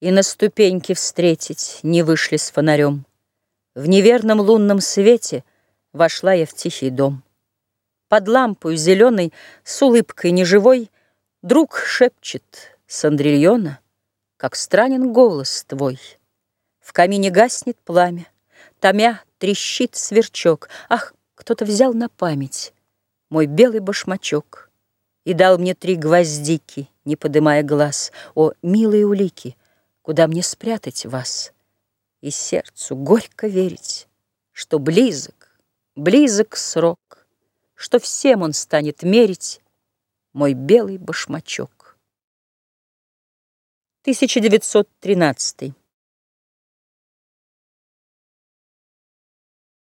И на ступеньке встретить не вышли с фонарем. В неверном лунном свете Вошла я в тихий дом. Под лампой зеленой, с улыбкой неживой, Друг шепчет с Андрильона, Как странен голос твой. В камине гаснет пламя, Томя трещит сверчок. Ах, кто-то взял на память Мой белый башмачок И дал мне три гвоздики, Не подымая глаз. О, милые улики, Куда мне спрятать вас? И сердцу горько верить, Что близок Близок срок, что всем он станет мерить Мой белый башмачок. 1913